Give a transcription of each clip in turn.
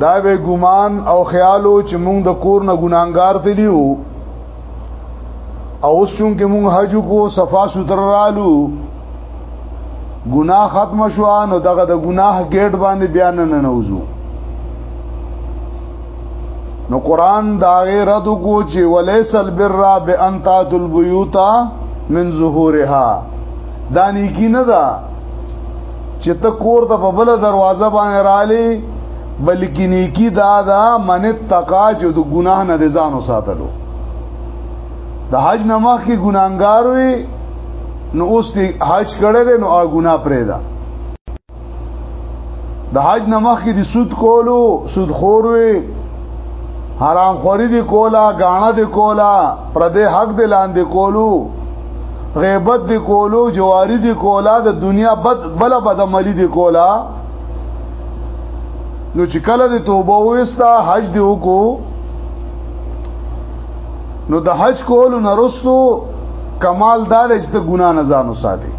دا به ګمان او خیالو چې موږ د کور نه ګناګار تلیو او اوس چون کې موږ حج کو صفا ستر رالو ګناه ختم شو نو دغه د ګناه ګیټ باندې بیان نه نوځو نو قران دا غیر رد کو چې ولیس البر بان تات البیوتا من ظهورها دانی کی نه ده دا چې ته کور ته په بل دروازه باندې رالی بلکې نیکی دا دا من تقا چې د ګناه نه ځان وساتلو د حج نماخ کې ګناګار وي نو اوس دی حج کړه دې نو هغه ګناه پرې ده د حج نماخ کې د سود کولو سود خور وي حرام خوري دي کولا غاڼه دي کولا پردې حق دي لاندې کولو غیبت دی کولو جواری دی کولا د دنیا بد بل بد عملی دی کولا نو چې کله د توبه وستا حج دی وکړو نو د حج کولو نرسو کمال دار چې د ګنا نه ځانو ساتي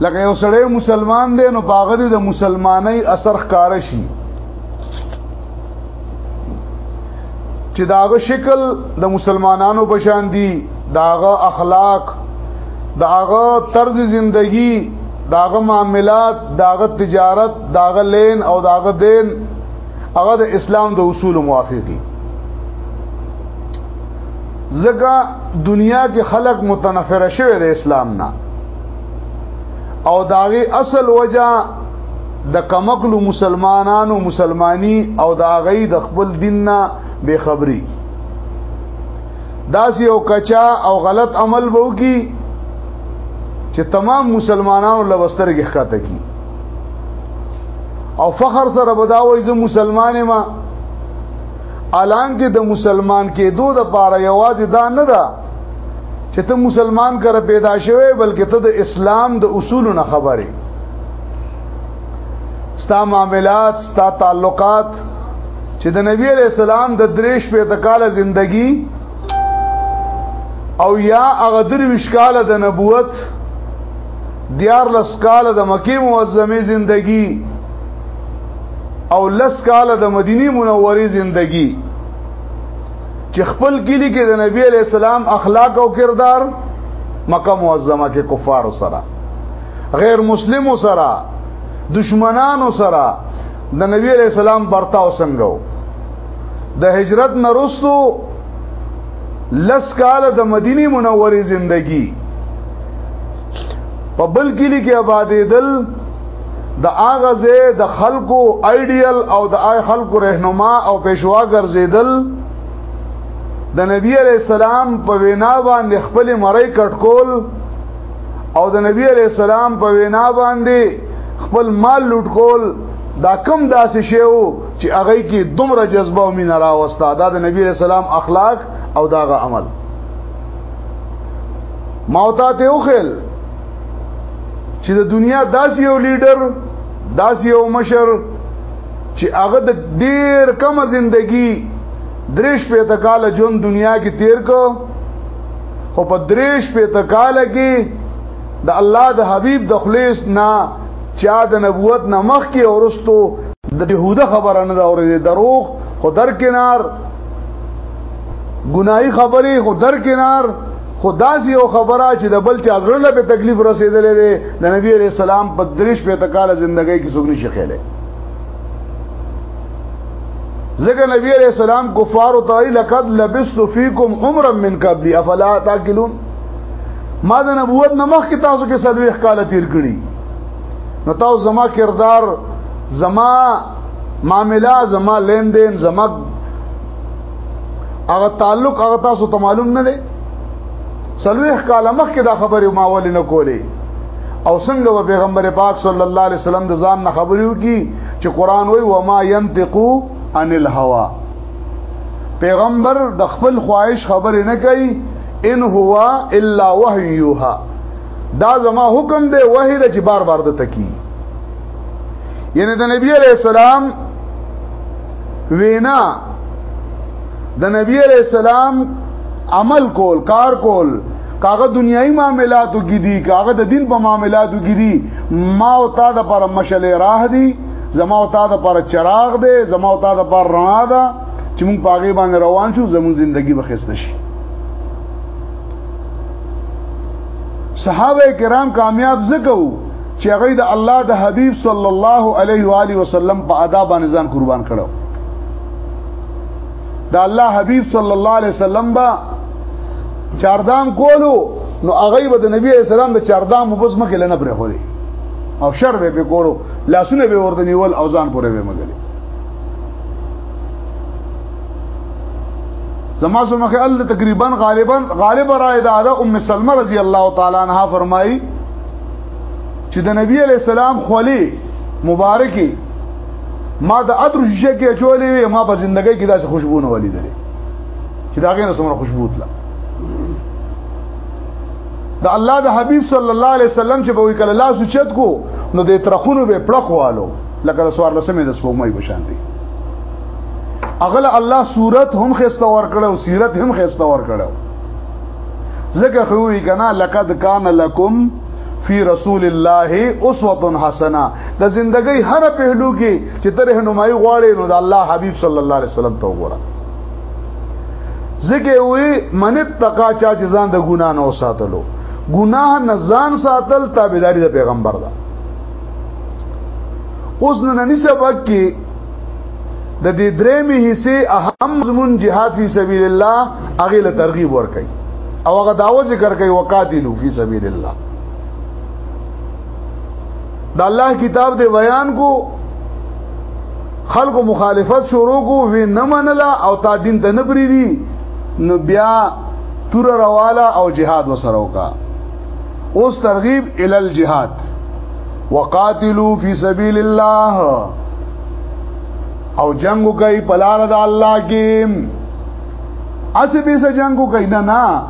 لکه یو سړی مسلمان دی نو باغری د مسلمانۍ اثر ښکار شي چې داغه شکل د مسلمانانو په شان دی داغه اخلاق داغه طرز زندگی داغه معاملات داغه تجارت داغه لین او داغه دین هغه د اسلام د اصول موافق دي زګه دنیا کې خلق متنفر شوی د اسلام نه او داغه اصل وجہ د کمکلو مسلمانانو مسلمانی او د هغه د خپل دین نه بے خبری داسی او کچا او غلط عمل وو کی چې تمام مسلمانانو لوستر کې ښکته کی او فخر سره بداوي زه مسلمان ما الان کې د مسلمان کې دوه د پاره یوازې دا نه ده چې ته مسلمان کر پیدا شوی بلکې ته د اسلام د اصولو نه خبرې ستا معاملات ستا تعلقات چې د نبی علی السلام د دریش په تکاله زندگی او یا هغه درویش کاله د نبوت دیار لس کاله د مکی معظمه زندگی او لس کاله د مدینی منوره زندگی چې خپل کلی کې د نبی علی السلام اخلاق او کردار مکه معظمه کې کفار سره غیر مسلمو سره دشمنانو سره د نبی علی السلام برتاو څنګه د هجرت نرستو لس کال د مدینه منورې زندگی په بل کلی کې آبادې دل د هغه زه د خلکو ایډیل او د آی خلکو رهنما او پېښوا ګرځیدل د نبی علی السلام په وینا باندې خپل مړی کټکول او د نبی علی السلام په وینا باندې خپل مال لوټ کول دا کم داسې شی وو چې هغه کې دومره جذبه او مینه راوستا دا د نبی علی السلام اخلاق او داغه عمل موتا ته وخل چې د دنیا داسې یو لیډر داسې یو مشر چې هغه د ډیر کم زندگی دریش په تکاله جون دنیا کې تیر کو خو په دریش په تکاله کې د الله د حبیب د خلیص نه چا د نبوت نه مخ کې اورستو د يهوده خبره نه دا اورې دروغ خو در کنار ګناي خبرې خو در کنار خو داسې یو خبره چې د بل چا زړه په تکلیف رسیدلې ده د نبی عليه السلام په دریش په تکاله ژوندۍ کې څوک نشي خېلې ځکه نبی عليه السلام کفار او تعالی لقد لبست فیکم عمرا من قبل افلا تاکلون ما د نبوت نمخ کې تاسو کې سلوي ښکاله تیر کړی نو تاسو زما کردار زما معاملہ زما لین دین زما هغه تعلق هغه تاسو ته معلوم نه دی سلوخ کاله مخکې دا خبره ما ولې نه کولې او څنګه و پیغمبر پاک صلی الله علیه وسلم د ځان نه خبرې وکي چې قران وای و ما ينتقو عن الهوا پیغمبر د خپل خواهش خبرې نه کوي ان هو الا وحی یوها دا زما حکم دی وحی چې بار بار د تکی یعنی د نبی علیہ السلام وینا د نبی علیہ السلام عمل کول کار کول کاغه دنیایي معاملاتو کې دي کاغه د دین په معاملاتو کې دي ما او تا د پر مشلې راه دي زما او تا د پر چراغ دی زما او تا د پر رڼا ده چې موږ پاګې باندې روان شو زموږ ژوندۍ به خسته شي صحابه کرام کامیاب زکو چې هغه د الله د حبيب صلی الله علیه و علیه وسلم په آداب باندې ځان قربان کړو د الله حبيب صلی الله علیه وسلم با چاردام کولو نو هغه به د نبی اسلام د چاردام مبس مکه لنه پرې خوري او شر به په کولو لاسونه به ورته نیول او ځان پورې به مګلي زما سو مخه ال تقریبا غالبا غالبا را ده ام سلمہ رضی الله تعالی عنها فرمایي چې د نبی علی السلام خولي مبارکي ما د عطر شیشه کې چولې وي ما په ژوندۍ کې داسې خوشبو نه ولیدلې چې دا غینه څومره خوشبو تله د الله د حبیب صلی الله علیه وسلم چې په وکړه لاس چت کو نو د ترخونو به پړقوالو لکه د سوار لسمه د سپوږمۍ بشان دي اغل الله صورت هم خسته ور کړو سیرت هم خسته ور کړو زګه خو وی کنا لقد کان لکم فی رسول الله اسوه حسنه د زندګۍ هر پهلو کې چې تر هنمای غواړي نو د الله حبیب صلی الله علیه وسلم ته وګوره زګه وی من تقا چا چې ځان د ګنا نه وساتلو ګناه نه ځان ساتل تابعداري د پیغمبر ده اوس نن نسبت کې د دې درې می حصے اهم مضمون جهاد فی سبیل الله هغه له ترغیب ورکړي او هغه داو ذکر کوي وقاتلو فی سبیل الله د الله کتاب دی بیان کو خلکو مخالفت شروع کو وی نه منله او تا دین ته نه بریدي نو بیا تور رواله او جهاد وسره وکړه اوس ترغیب ال الجهاد وقاتلوا فی سبیل الله او جنگ کوي په لار د الله کې اسې به سه جنگ کوي نه نه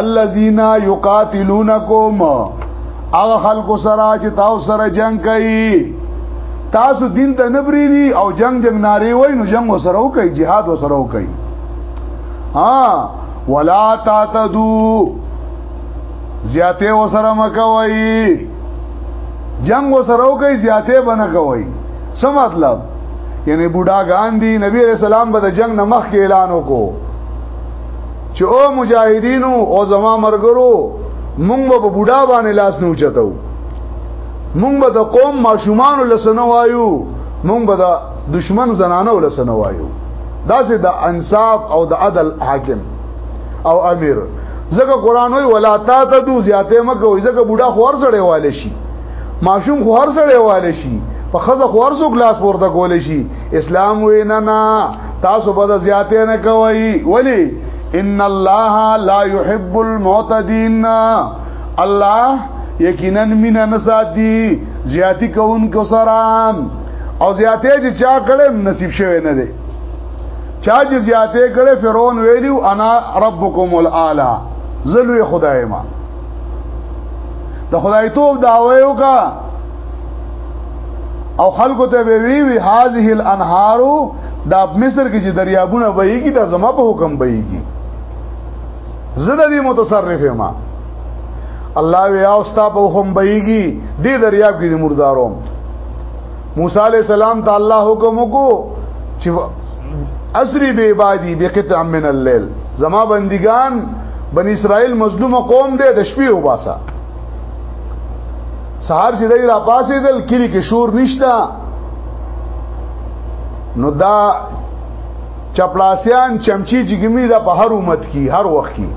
الذين يقاتلونكم هغه خلکو سره چې تاسو سره جنگ کوي تاسو دین ته نه بریدي او جنگ جنگ ناری وای نو جنگ وسره وکي jihad وسره وکي ها ولا تعتدوا زیاته وسره مکوي جنگ وسره کوي زیاته بنه کوي څه مطلب یعنی بوډاګان دي نبی رسول الله به د جنگ نمخ کې اعلان وکړو چې او مجاهدینو او زما مرګرو مونږ به بوډا باندې لاس نه اوچتو مونږ به د قوم ماشومان لسنه وایو مونږ به د دشمن زنانه لسنه وایو دا سه د انصاف او د عدل حاکم او امیر ځکه قران وی ولا تا ته دو زیاته مکه وی ځکه بوډا خور سره والي شي ماشوم خور سره والي شي په خزه خور سو ګلاس ورته کول شي اسلام وی نه نه تاسو به زیاته نه کوي ولی ان الله لا يحب المعتدين الله یقینا مين نه ساتي زیاتی کوونکو سره او زیاته چې چا کړم نصیب شوی نه دی چا چې زیاته کړي فرعون ویلو انا ربکم الاعلى زلوی خدای ما د خدای توب داوي وکا او خلکو ته به وی وی هذه الانهار دا مصر کې چې دریابونه بهيږي دا زما په حکم بهيږي زړه دې متصرف ما الله وی او ستا په حکم بهيږي دې دریاب کې مرداروم موسی علی السلام ته الله حکم وکړو چې اسری به عبادی بقطع من الليل زما بندگان بنی اسرائیل مظلوم قوم دې د شپې وباسا سهار چې دای را پاسې دل کلی کې شور نشتا نو دا چپلاسیان چمچی جګمی دا په هر امت کې هر وخت کې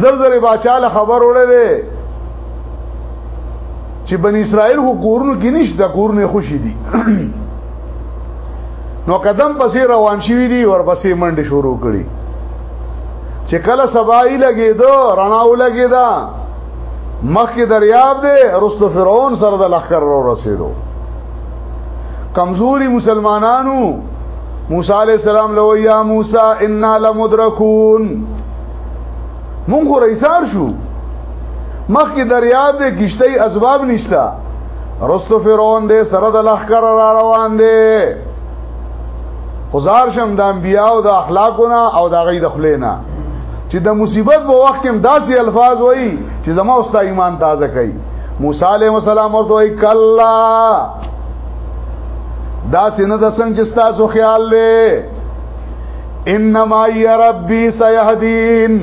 زر زر باچاله خبر وړه چې بن اسرائیل خو کورونو کې نشته کورونه خوشي دي نو قدم پسې روان شي دي ور پسې منډه شروع کړي چې کله سبای لګي دو رڼا ولګي دا مخکې دریاب دی رستو فرعون سره د لخر رو رسیدو کمزوري مسلمانانو موسی علی السلام لو یا موسی انا لمدرکون مونږ رئیسار شو مخکې دریاب دی کشته اسباب نشتا رستو فرعون دی سره د لخر را روان دی خزار شم د انبیاء او د اخلاقونه او د غي د خلینا چې د مصیبت په وخت کې داسې الفاظ وایي چې زما اوستا ایمان تازه کوي موسی علیہ السلام ورته وایي کلا دا سینه د څنګه چې تاسو خیال لې انما ای ربی سیهدین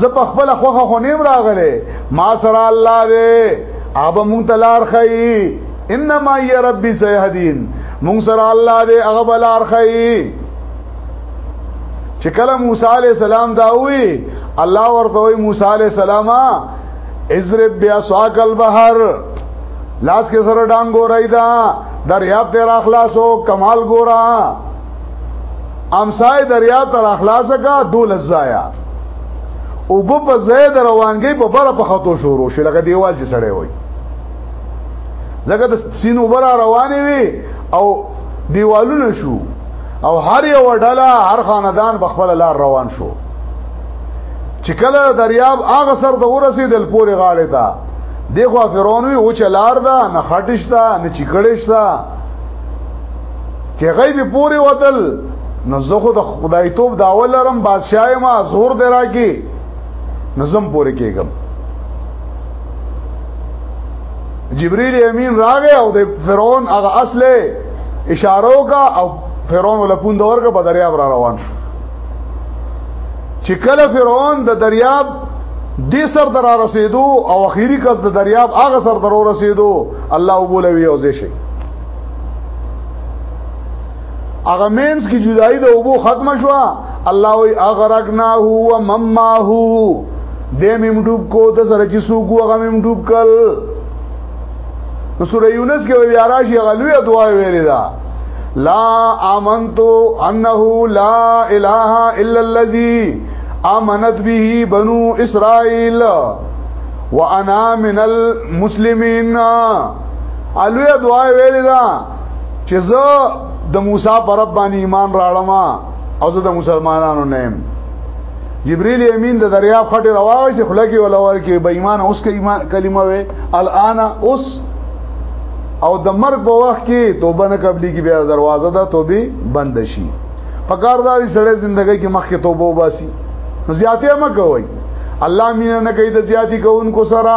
زه په خپل خوخه خو نیم راغله ما سره الله دې اب مونږ تلار خي انما ي ربي سيهدين مونږ سره الله دې هغه بلار خي چې کله موسی عليه السلام دا وی الله ورته وی موسی عليه السلام اضرب بیا سواک البحر لاس کې سره ډانګو راي دا دریاب ته راخلاصو کمال ګورا امسای دریا تر اخلاصه کا دول زایا او په په زید روانګي په بره په خطو شروع شي لکه دیوال چې سړی وای زګه د سینو بره روانې وي او دیوالونه شو او هر یو ډله هر خاندان په خپل لار روان شو چې کله دریاب هغه سر د ورسېدل پورې غاړې ته دغه فرعون وی او چې لار ده نه خټشته نه چیکړشته چې غیب پوری وتل نو زه خو د خدای توپ دا ولرم بادشاہ ما زور درا کی نظم پوری کېږم جبريل امين راغی او د فرعون هغه اصله اشاره وکا او فرعون لپون د ورګه په دریاب را روان شو چې کله فرعون د دریاب د سر در رسیدو او اخیری کس د دریاب هغه سر در رسیدو الله وبولوي او زه شي هغه مینس کی جدائی د اوبو ختم شو الله وی اغرقنا هو مما هو دې مم ډوب کو د سره چې سوق هغه مم ډوب کل نو سوره یونس کې بیا راشي هغه لوی دعا ویلې ده لا آمنت انه لا اله الا الذي آمنت به بنو اسرائيل وانا من المسلمين الوی دعا ویل دا چې زه د موسی پر رب باندې ایمان راړم او زه د مسلمانانو نه يم جبريل امين د دریاب خټه رواوي چې خلګي ولا ورکه به ایمان اوس کې ایمان کلمه وي الان اوس او د مرګ په وخت کې توبه نه قبلي کې بیا دروازه ده توبه بند شي پکارداري سړی ژوندۍ کې مخکې توبه وباسي زیاتې مکوئ الله مینه نه کوي د زیاتی کوونکو سره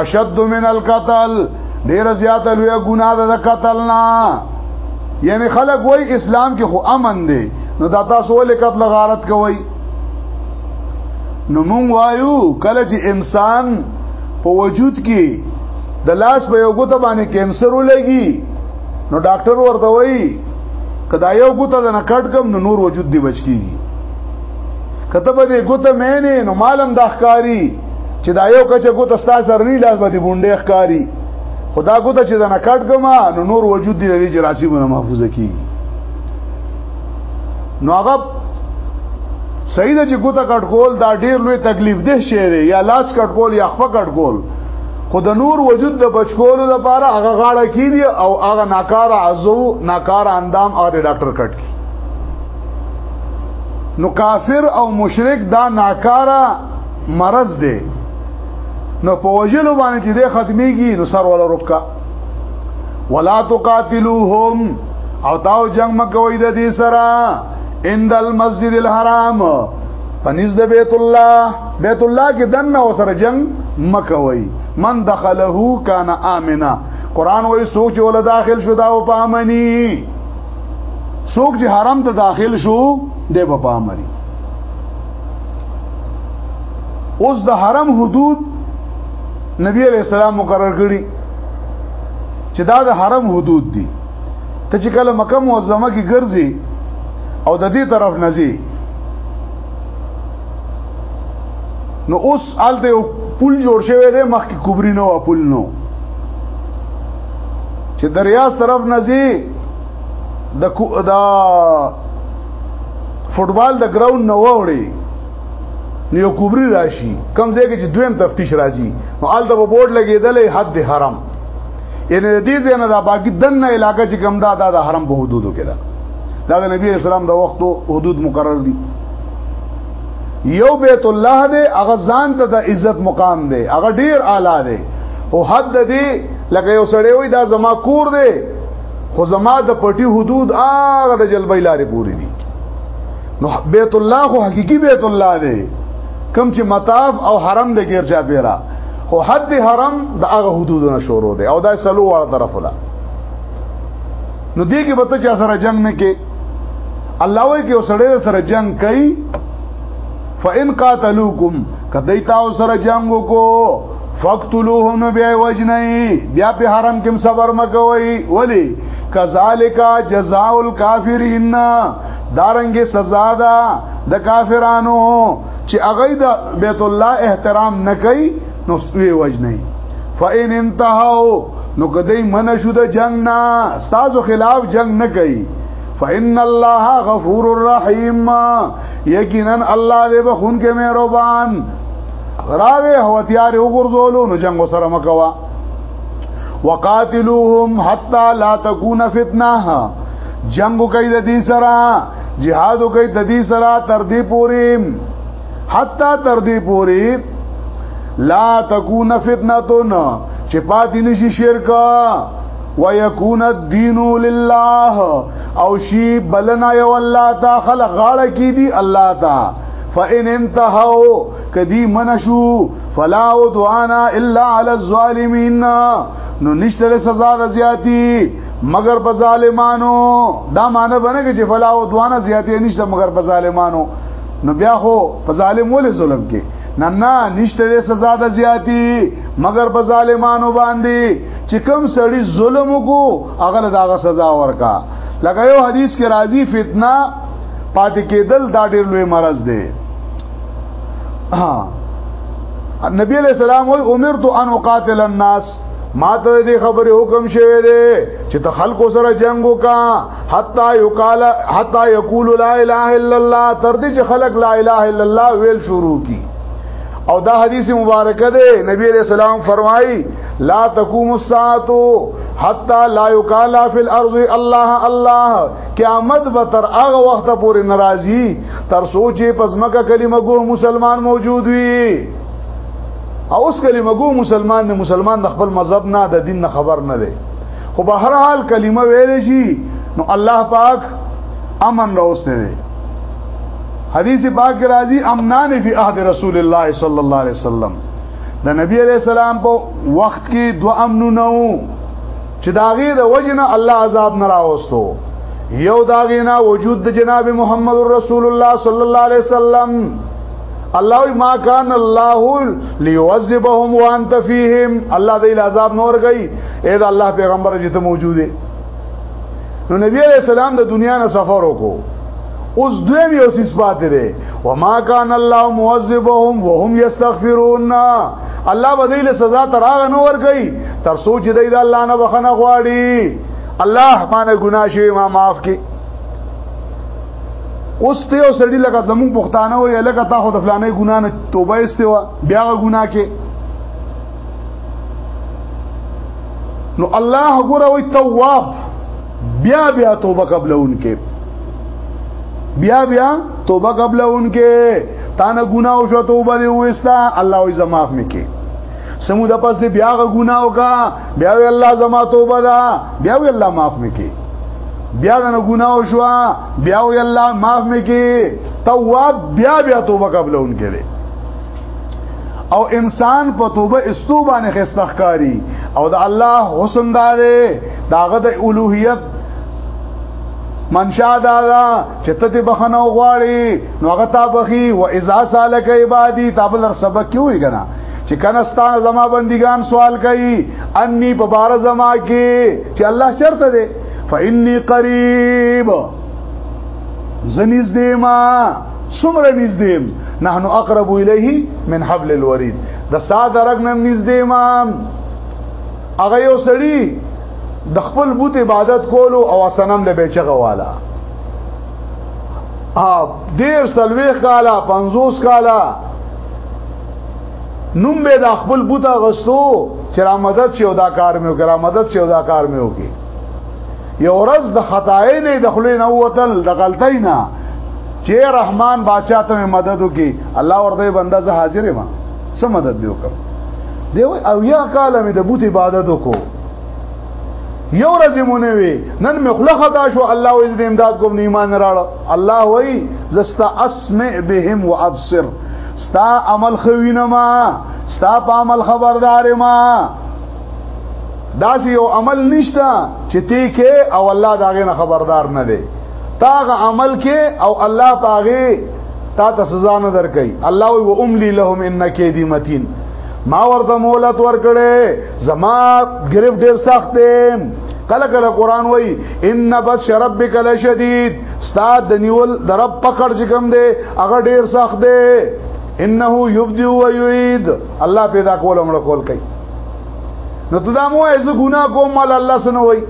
اشد من القتل ډیر زیات لوی ګناه ده د قتل نه یعنی خلک وای اسلام کې خو امن دی نو دا تاسو ولې قتل غارت کوي نو مونږ وایو کله چې انسان په وجود کې د لاس په یو ګوت باندې کینسر ولګي نو ډاکټر ورته وایي کدا یو ګوت د نکټ کم نو نور وجود دی بچ کیږي کته به ګوت مې نه نو مالم د اخکاری چې دا یو کچه ګوت استاد سره نه لاس باندې بونډې ښکاری خدا ګوت چې دا نه کټ ګما نو نور وجود دی لري چې راسی مونږه محفوظه کیږي نو هغه صحیح ده چې ګوت کټ کول دا ډیر لوی تکلیف ده شی دی یا لاس کټ کول یا خپ کټ کول خو د نور وجود د بچکولو لپاره هغه غاړه کیدی او هغه ناکاره عضو ناکاره اندام او د ډاکټر کټ کی نو کافر او مشرک دا ناکاره مرض دی نو په وجلو باندې چې د ختميږي نو سر ولا رکا ولا تقاتلوهم او تاو جنگ مکوې د دې سره عند المسجد الحرام پنځ د بیت الله بیت الله کې دنه وسره جنگ مکوي من دخله کان امنا قران وای سوچ ول داخل شو دا په امني سوچ حرام ته داخل شو دی په امني اوس د حرم حدود نبی علیہ السلام مقرر کړی چې دا د حرم حدود دي ته چې کله مکه معظمه کې ګرځي او د دې طرف نزي نو اوس آلته یو پل جوړ شوی دی مخکې کوبري نو پل نو چې دریاس طرف نزي د کو دا فوټبال د ګراوند نه وړي نو یو کوبري راشي کم ځای کې چې دویم تفتیش راځي نو آلته په بورډ لګېدلې حد حرام ان دې زنه دا باقي دنه علاقې چې کم دا د حرم په حدودو کې ده دا د نبی اسلام د وختو حدود مقرر دي یو بیت الله دې هغه ځان ته د عزت مقام دی هغه ډیر اعلی دی او حد دې لکه یو سړی وي دا زما کور دی خو زما د پټي حدود هغه د جلبې لارې پورې دي نو بیت الله خو حقيقي بیت الله دی کم چې مطاف او حرم د غیر چا پیرا خو حد حرم د هغه حدودونه شروع دی او دا سلو وړ طرف ولا نو دې کې بته چا سره جنگ نه کې الله وایي کې وسړې سره جنگ کوي فإن قاتلوکم کدی تاسو سره جنگ وکړو فقتلوهم بیا وجنای بیا په حرم کې صبر مکوي ولی کذالک جزاء الکافرین دارنګ سزا ده د کافرانو چې هغه د بیت الله احترام نه کوي نو وی وجنای فإن انتهوا نو کدی من شو د جنگ نه استادو خلاف جنگ نه کوي فإن الله غفور رحیم یقینا الله دې بخون کې مهربان راوی هو تیار وګرځولو نو جنگ سره مکوا وقاتلوهم حتا لا تكون فتنه جنگ کوي د دې سره jihad کوي د دې سره تر دې پوري حتا تر دې پوري لا تكون فتنه چې پاتې نشي شرک ويكون الدين لله او شی بلنا یو الله تا خلق غاړه کی دی الله تا فإن انتهوا کدی منشو فلا عدوانا الا على الظالمين نو نشته سزا د زیاتی مگر په ظالمانو دا معنی بنګ چې فلا عدوانا زیاتی نشته مگر په ظالمانو نو بیا خو په ظالم ولې ظلم کې نه نه نشته سزا د زیاتی مگر په ظالمانو باندې چې کم سړی ظلم وکړو هغه دغه سزا ورکا لکه یو حدیث کې راځي فتنه پاتې کېدل دا ډېر لوی مرض دی ها نبی علیہ السلام وی امرت ان اقاتل الناس ما ته دې خبره حکم شوی دی چې ته خلکو سره جنگ وکا حتا یقال حتا یقول لا اله الا الله تر دې چې خلک لا اله الا الله ویل شروع کی او دا حدیث مبارکه ده نبی علیہ السلام فرمایي لا تقوم الساعه حتا لا یقال فی الارض الله الله قیامت به تر هغه وخت پورې ناراضي تر سوچې پزماکه کلمه ګو مسلمان موجود وي او اوس کلمه ګو مسلمان نه مسلمان د خپل مذهب نه د دین نه خبر نه دی خو به هر حال کلمه ویل شي نو الله پاک امن راوستي دی حدیث پاک راځي امنان فی عهد رسول الله صلی الله علیه وسلم د نبی علیہ السلام په وخت کې دو امنونه وو چې داغه د وجنه الله عذاب نه راوستو یو داغه نه وجود د جناب محمد رسول الله صلی الله علیه وسلم الله ما کان الله ليعذبهم وانت فيهم الله دې عذاب نور گئی اې دا الله پیغمبر جته موجوده نو نبی علیہ السلام د دنیا نه سفر وکړو اوس دوی یو سیس پاتې دی وما کان الله معذبهم وهم یستغفرون الله بدیل سزا تراغ نو ور کوي تر سوچ دی دا الله نه بخنه غواړي الله مانه ګناه شي ما معاف کی اوس ته یو سړی لکه زمون پښتانه وي لکه تا خو د فلانه ګناه نه توبه استوا بیا ګناه کې نو الله ګوره وي تواب بیا بیا توبه قبلون کې بیا بیا توبه قبلون کې تا نه ګناه او شو توبه دی وستا الله او زماف میکي سمو د پس دی بیا غ ګناه وکا بیا وی الله زما توبه دا بیا وی الله معاف میکي بیا د ګناه او شو بیا وی الله معاف میکي تواب بیا بیا توبه قبلون کې او انسان په توبه استوبانه خستخکاری او د الله حسن داره داغه د الوهیت منشا دا دا چې ته دې بخنه غواړي نو هغه تا بخي و اذا سالک عبادي تابل در سبق کیوي کنه چې کنستان زما بندگان سوال کوي انی په بار زما کې چې الله چرته دی فإني قريب زنیز دیما سمره نزدیم نحنو اقرب الیه من حبل الورید د ساده رګ نم نزدیمام هغه یو سړی د خپل بوت عبادت کولو او سنم له بچغه والا ا دیر سلويخ کالا 50 کالا نوم به د خپل بوت غستو چې را مدد شي او دا کار مې وکړه مدد شي او دا کار مې وکړي یو ورځ د خدای نه د خلې نه وتل د غلطۍ نه چې رحمان بادشاہ ته مدد وکي الله ورته بنده زه حاضر ما څه مدد دی وکړ دی او یا کال مې د بوت عبادت وکړو یو ورځ مونږ وی نن مې خله خطا شو الله او دې امداد کوم نه ایمان راړ الله وای زستا اسمع بهم وابصر ستا عمل خوینه ما ستا په عمل خبردار ما داسې یو عمل نشته چې تی کې او الله داغه نه خبردار نه دی تاغه عمل کې او الله پاغه تا ته سزا نه درکې الله و املی لهم انک یدی متین ما ورته مولت ورکړې زما گرفت ډیر سخت دی کله کله قران وای ان بش ربک لشدید استاد د نیول د رب پکړ چې کوم دی هغه ډیر سخت دی انه یبدی و یعید الله پیدا کول امر کول کوي نو ته دا مو ایز ګنا کوم مال الله سنوي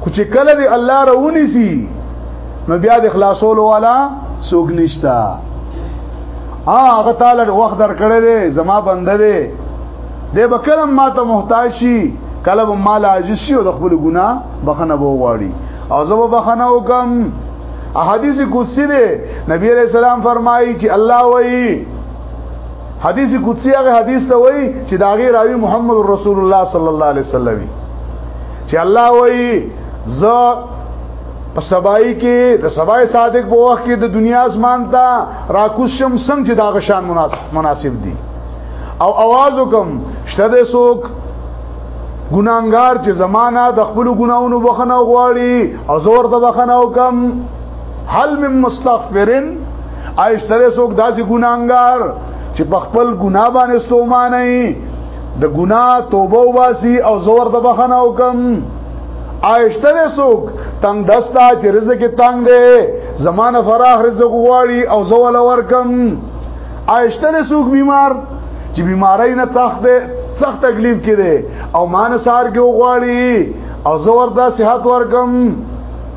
خو چې کله دی الله رونی سي نو بیا د خلاصولو والا څوک نشتا هغه تعالی وخت درکړی دی زما بنده دی د بکرم ما ته محتاج شي کله به مال عاجز شي او د خپل ګناه بخنه وغواړي او زه به بخنه وکم احادیث قدسی دی نبی علیہ السلام فرمایي چې الله وایي حدیث قدسی هغه حدیث ته وایي چې دا غیر راوی محمد رسول الله صلی الله علیه وسلم چې الله وایي ز په سبای کې د سبای صادق په وخت کې د دنیا اسمان ته راکوس شم څنګه چې دا غشان مناسب دي او आवाज وکم شته د سوک ګناګار چې زمانہ د خپل ګناونو بخنه غواړي او زور ته بخنه وکم هل من مستغفرن ایشتره سوک داسې ګناګار چې په خپل ګنا باندې ستومانه د ګنا توبه واسي او زور ته بخنه وکم آیشته دې سوک تنگ دستا چې رزق تنگ دې زمانه فراخ رزق غواړي او زول ورکم آیشته دې سوک بیمار چې بیماری نه تخت دې سخت تکلیف کې دې او مان سار کې غواړي او زور دا صحت ورکم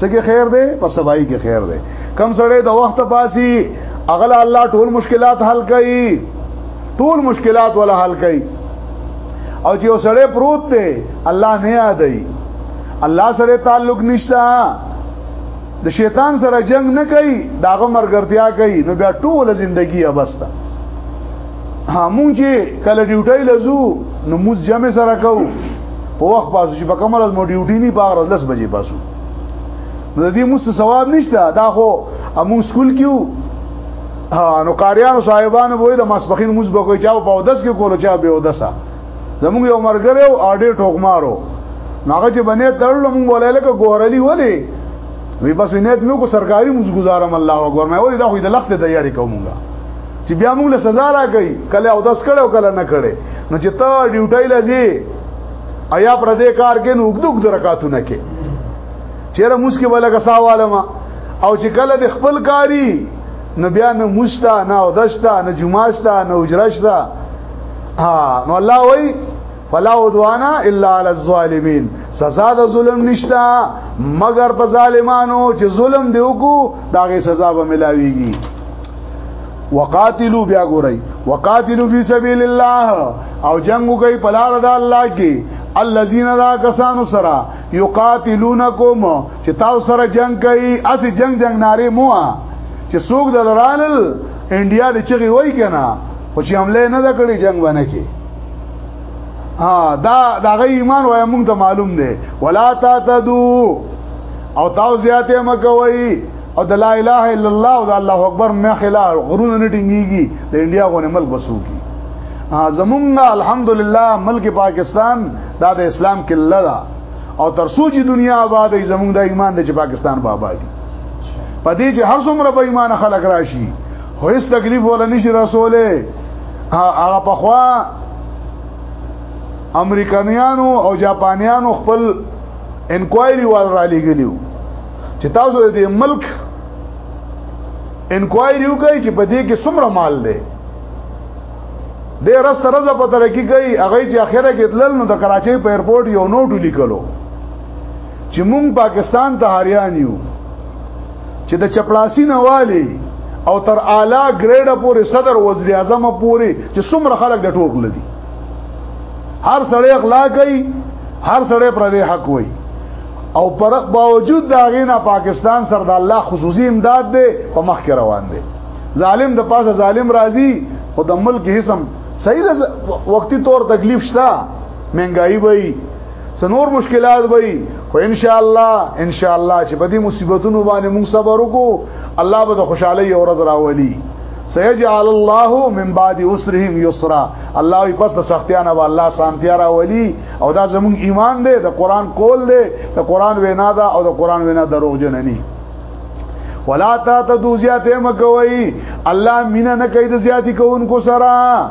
سګه خیر دی په سبای کې خیر دی کم سړی د وخت پاسي اغل الله ټول مشکلات حل کوي ټول مشکلات ولا حل کوي او چې سړی پروت دی الله نه یادای الله سره تعلق نشتا د شیطان سره جنگ نه کوي داغه مرګرتیا کوي نو بیا ټول ژوندۍ ابسته ها مونږ چې کله ډیوټي لزو نو موږ جمع سره کوو په وخت پاسو چې په کوم ورځ مو ډیوټي نه پاره لس بجې پاسو نو د دې موږ ثواب نشته دا خو امو سکول کیو نو قاریانو صاحبانو وای د مسبخین موږ به کوی چاو په اودس کې کولو چا به اودسا زموږ یو مرګره او اډې ټوکمارو هغه چې بنې تړل موږ ولای لکه ګورلی ولی وی بس وینیت مې کو سرکاري موږ گزارم الله اکبر مې وای دا خو د لخت د یاري کومه چې بیا موږ له سزا راکړي کله او داس کړو کله نه کړي نو چې ته ډیوټي لځي ایا پر دې کار کې نو وګدوګ درکاتونه کې چیرې موږ کې ولګه سواله ما او چې کله د خپل کاری نو بیا نه مشتا نه او دشتا نه جمعشتا نه اجرشتا ها نو الله وای فلا عدوانا الا على الظالمين سزا د ظلم نشتا مگر په ظالمانو چې ظلم دی وکړو داغه سزا به ملاويږي وقاتلوا بیا ګورئ وقاتلوا فی سبیل الله او جنگ کوي په لار د الله کې الذين لا کسانو سرا یقاتلونکم چې تاسو سره جنگ کوي اسی جنگ جنگ ناره مو چې سوق د لرانل انډیا د چغي وای کنه خو چې حمله نه کړی جنگ باندې کې ها دا دا غي ایمان وای مونږ ته معلوم دی ولا تعتدو او تاو زیاته مکوي او د لا اله الا الله او د الله اکبر نه خلاف غرونه نه ټینګيږي د انډیا غو نه ملک بسوږي زمونږه الحمدلله ملک پاکستان دا د اسلام کې لدا او تر سوچ دنیا آباد ای زمونږ د ایمان د پاکستان بابا دي پدې چې هر څومره به ایمان خلک راشي خو هیڅ تکلیف ولا نشي رسوله هغه په خوا امریکایانو او جاپانیانو خپل انکوایری وال را لګلیو چې تاسو د ملک انکوایری وکړئ چې په دې کې څومره مال دی د رسته رضا په ترقی کوي هغه چې اخره کې تلل نو د کراچۍ په ایرپورټ یو نوټ لیکلو چې مونږ پاکستان ته هاریان یو چې د چپړاسی نه والی او تر اعلی ګریډ پورې صدر وزیر اعظم پورې چې څومره خلک د ټوک لدی هر سړی اخلا کوي هر سړی پر دې حق وای او پر باوجود دا غینا پاکستان سره د الله خصوصي امداد دی په مخ کې روان دی ظالم د پاسه ظالم راضي خو د ملک هیڅم صحیح وقتی طور تکلیف شته مهنګای وای سنور مشکلات وي خو ان شاء الله ان شاء الله چې بدی مصیبتونو باندې موږ صبر وکړو الله به د خوشحالي او رضا راولي سيجعل الله من بعد اسرهم يسرا الله وي پس د سختيانه به الله سانتیا را ولي او دا زمون ایمان دی د قران کول دی د قران وینا دا او د قران وینا دروغ جنني ولا تا ته دوزیاته مکوي الله مینا نه کوي د زیاتی کوونکو سره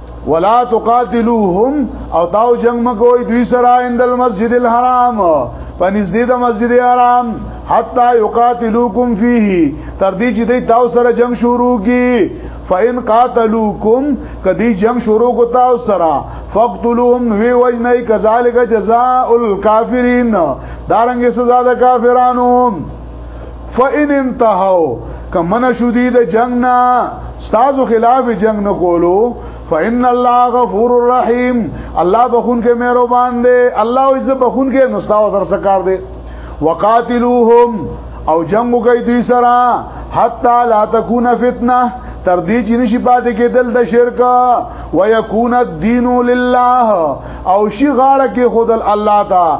ولا تقاتلوهم او تاو جنگ مکوئی دوی سرا اند المسجد الحرام پنیز دید مسجد حرام حتی یقاتلوکم فیه تر دی چی دی تاو سر جنگ شروع کی فإن قاتلوکم کدی جنگ شروع کو تاو سرا فقتلوهم وی وجنئی کذالک جزاء الكافرین دارنگی سزا دا کافرانو فإن انتهوا کمن شو دی د جنگ نه ستاسو خلاف جنگ نه کولو فإن الله غفور رحیم الله بخون کې مهربان دی الله عز بخون کې نستاو در سکار دی وقاتلوهم او جنگ کوي دوی سره حتا لا تکون فتنه تر دې چې نشي پاتې کېدل د شرک ويكون الدين لله او شي غاړه کې خود الله تا